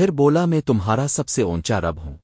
پھر بولا میں تمہارا سب سے اونچا رب ہوں۔